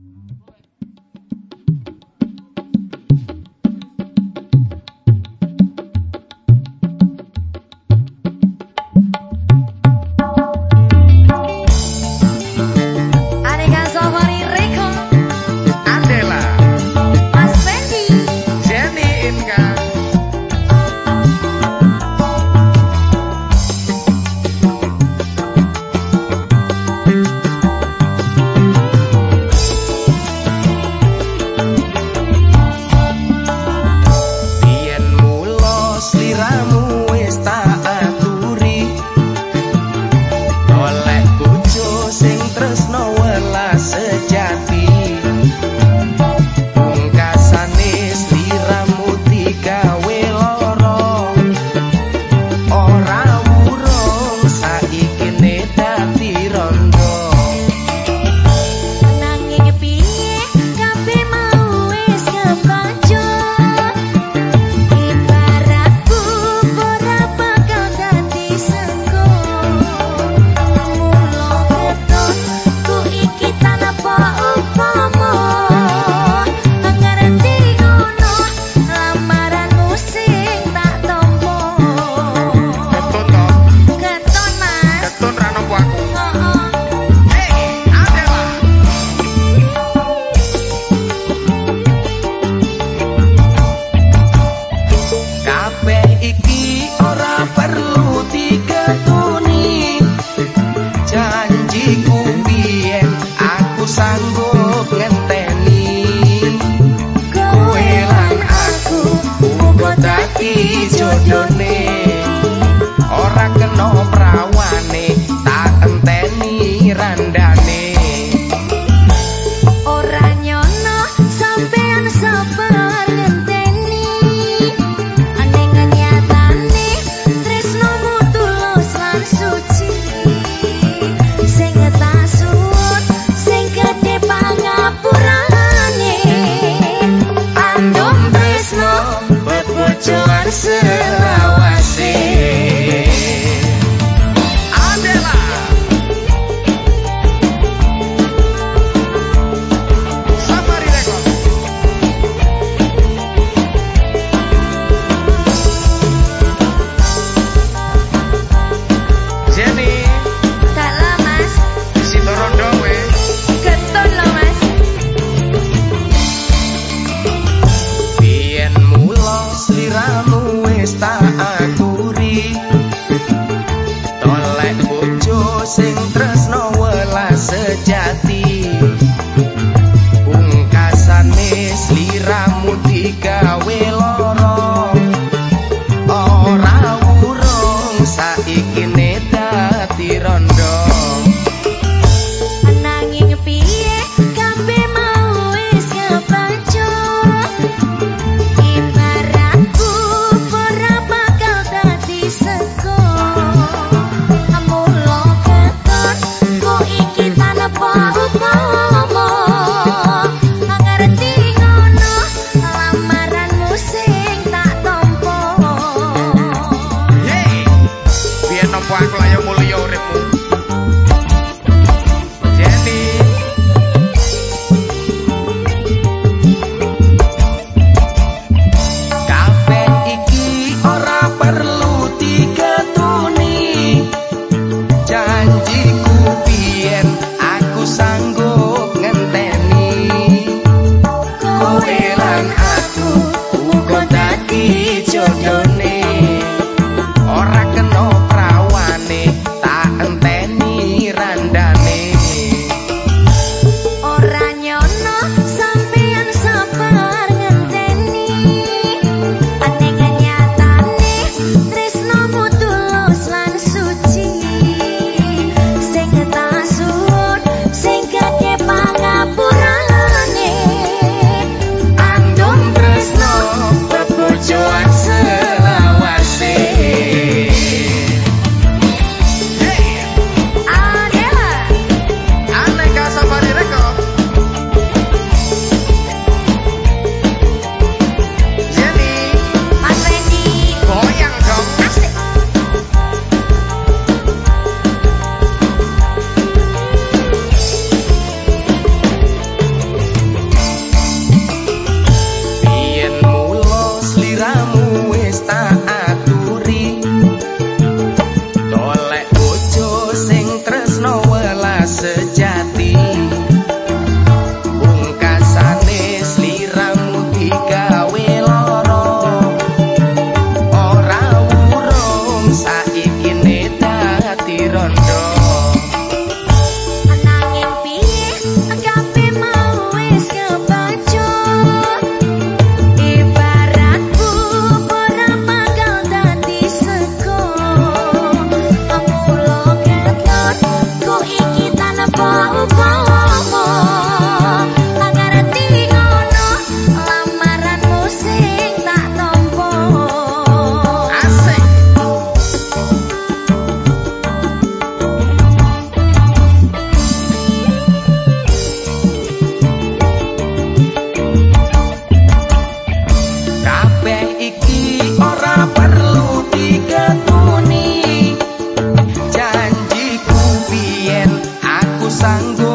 Right. 三个